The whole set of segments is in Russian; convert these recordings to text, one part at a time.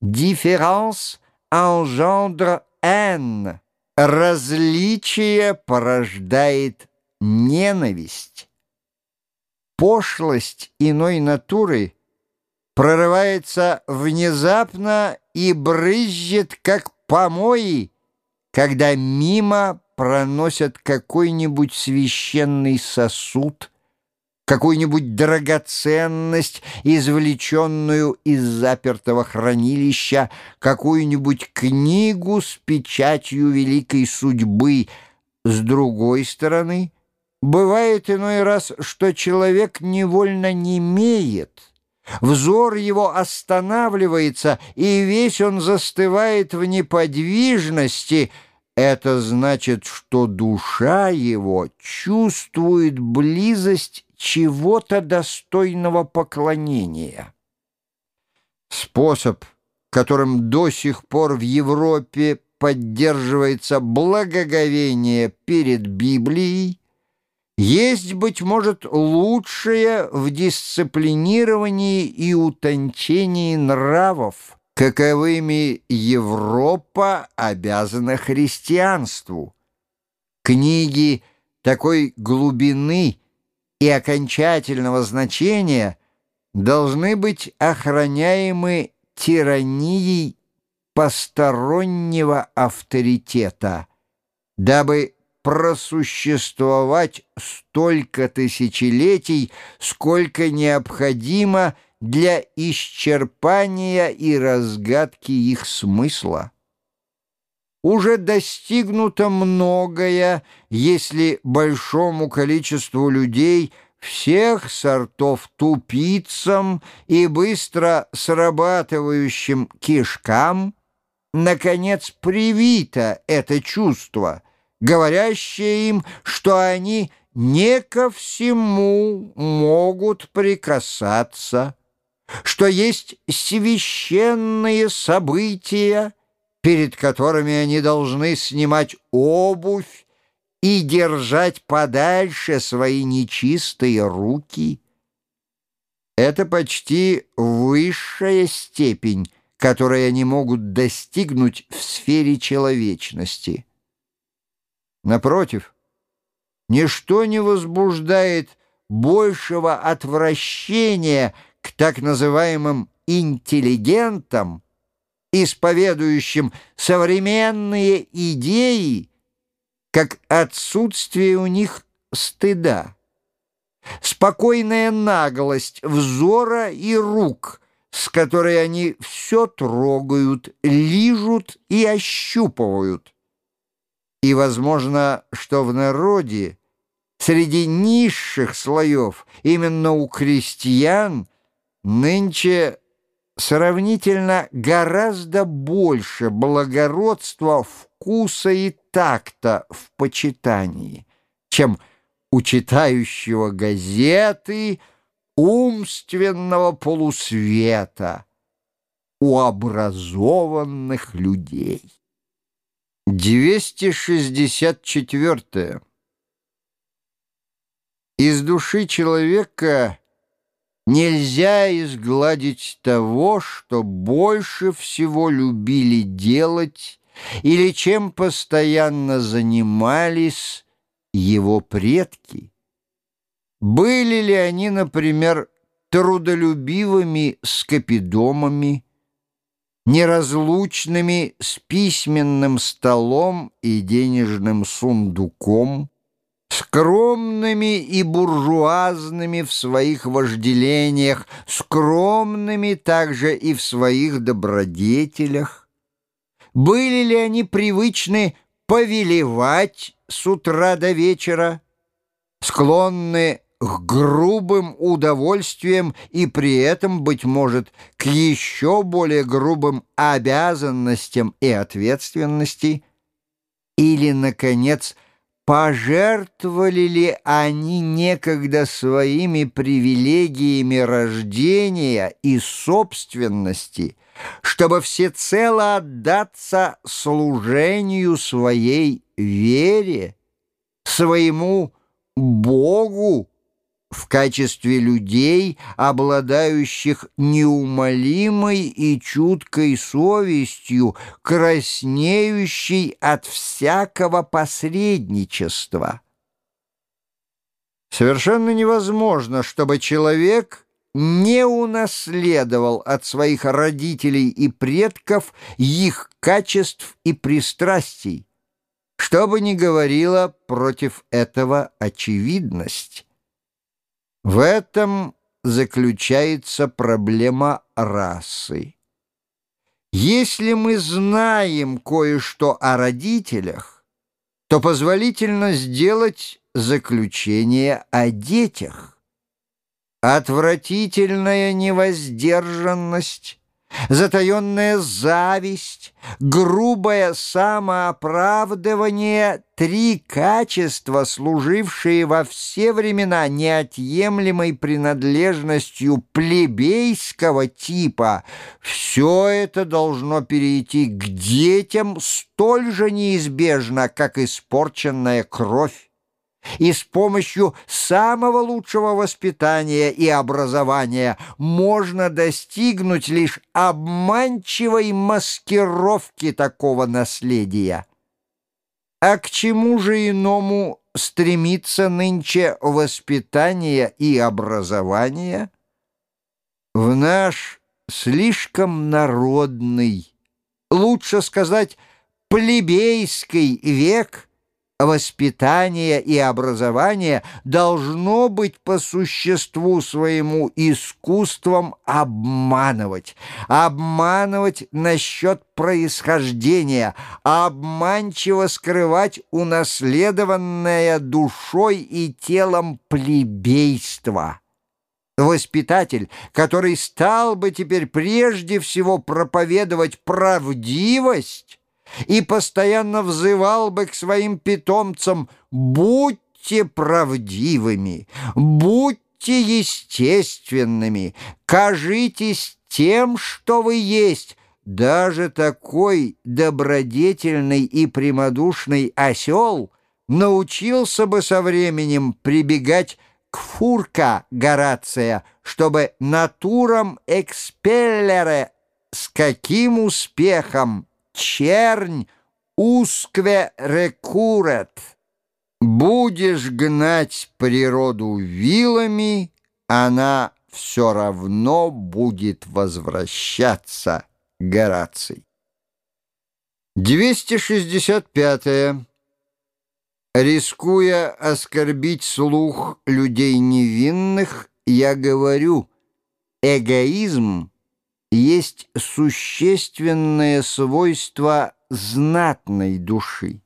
Différence engendre haine. Различие порождает ненависть. Пошлость иной натуры прорывается внезапно и брызжет, как помои, когда мимо проносят какой-нибудь священный сосуд, какую-нибудь драгоценность, извлеченную из запертого хранилища, какую-нибудь книгу с печатью великой судьбы. С другой стороны, бывает иной раз, что человек невольно немеет, Взор его останавливается, и весь он застывает в неподвижности — это значит, что душа его чувствует близость чего-то достойного поклонения. Способ, которым до сих пор в Европе поддерживается благоговение перед Библией, есть, быть может, лучшее в дисциплинировании и утончении нравов, каковыми Европа обязана христианству. Книги такой глубины и окончательного значения должны быть охраняемы тиранией постороннего авторитета, дабы просуществовать столько тысячелетий, сколько необходимо – для исчерпания и разгадки их смысла. Уже достигнуто многое, если большому количеству людей всех сортов тупицам и быстро срабатывающим кишкам наконец привито это чувство, говорящее им, что они не ко всему могут прикасаться, что есть священные события, перед которыми они должны снимать обувь и держать подальше свои нечистые руки. Это почти высшая степень, которой они могут достигнуть в сфере человечности. Напротив, ничто не возбуждает большего отвращения – к так называемым интеллигентам, исповедующим современные идеи, как отсутствие у них стыда, спокойная наглость взора и рук, с которой они все трогают, лижут и ощупывают. И возможно, что в народе, среди низших слоев, именно у крестьян – Нынче сравнительно гораздо больше благородства, вкуса и такта в почитании, чем у читающего газеты умственного полусвета, у образованных людей. 264. Из души человека Нельзя изгладить того, что больше всего любили делать или чем постоянно занимались его предки. Были ли они, например, трудолюбивыми скопидомами, неразлучными с письменным столом и денежным сундуком, скромными и буржуазными в своих вожделениях, скромными также и в своих добродетелях? Были ли они привычны повелевать с утра до вечера, склонны к грубым удовольствиям и при этом, быть может, к еще более грубым обязанностям и ответственности? Или, наконец, Пожертвовали ли они некогда своими привилегиями рождения и собственности, чтобы всецело отдаться служению своей вере, своему Богу, в качестве людей, обладающих неумолимой и чуткой совестью, краснеющей от всякого посредничества. Совершенно невозможно, чтобы человек не унаследовал от своих родителей и предков их качеств и пристрастий, что бы ни говорила против этого очевидность. В этом заключается проблема расы. Если мы знаем кое-что о родителях, то позволительно сделать заключение о детях. Отвратительная невоздержанность затаенная зависть, грубое самооправдывание — три качества, служившие во все времена неотъемлемой принадлежностью плебейского типа, все это должно перейти к детям столь же неизбежно, как испорченная кровь и с помощью самого лучшего воспитания и образования можно достигнуть лишь обманчивой маскировки такого наследия. А к чему же иному стремится нынче воспитание и образование? В наш слишком народный, лучше сказать, плебейский век – воспитание и образование должно быть по существу своему искусством обманывать. Обманывать насчет происхождения, обманчиво скрывать унаследованное душой и телом плебейство. Воспитатель, который стал бы теперь прежде всего проповедовать правдивость, и постоянно взывал бы к своим питомцам «Будьте правдивыми, будьте естественными, кажитесь тем, что вы есть». Даже такой добродетельный и прямодушный осел научился бы со временем прибегать к фурка Горация, чтобы натурам экспеллере с каким успехом чернь ускве рекурет. Будешь гнать природу вилами, она все равно будет возвращаться, Гораций. 265. -е. Рискуя оскорбить слух людей невинных, я говорю, эгоизм — есть существенное свойство знатной души.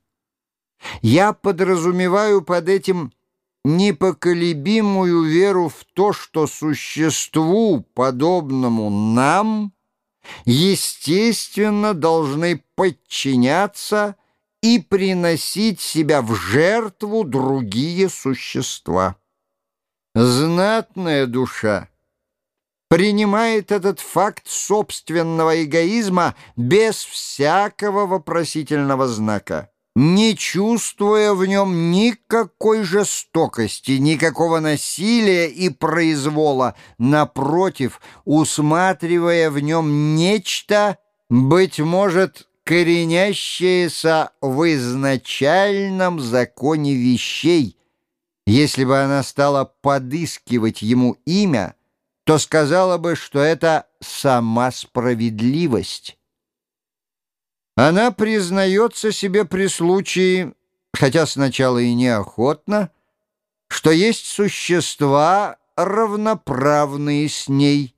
Я подразумеваю под этим непоколебимую веру в то, что существу, подобному нам, естественно, должны подчиняться и приносить себя в жертву другие существа. Знатная душа — принимает этот факт собственного эгоизма без всякого вопросительного знака, не чувствуя в нем никакой жестокости, никакого насилия и произвола, напротив, усматривая в нем нечто, быть может, коренящееся в изначальном законе вещей. Если бы она стала подыскивать ему имя — то сказала бы, что это сама справедливость. Она признается себе при случае, хотя сначала и неохотно, что есть существа, равноправные с ней,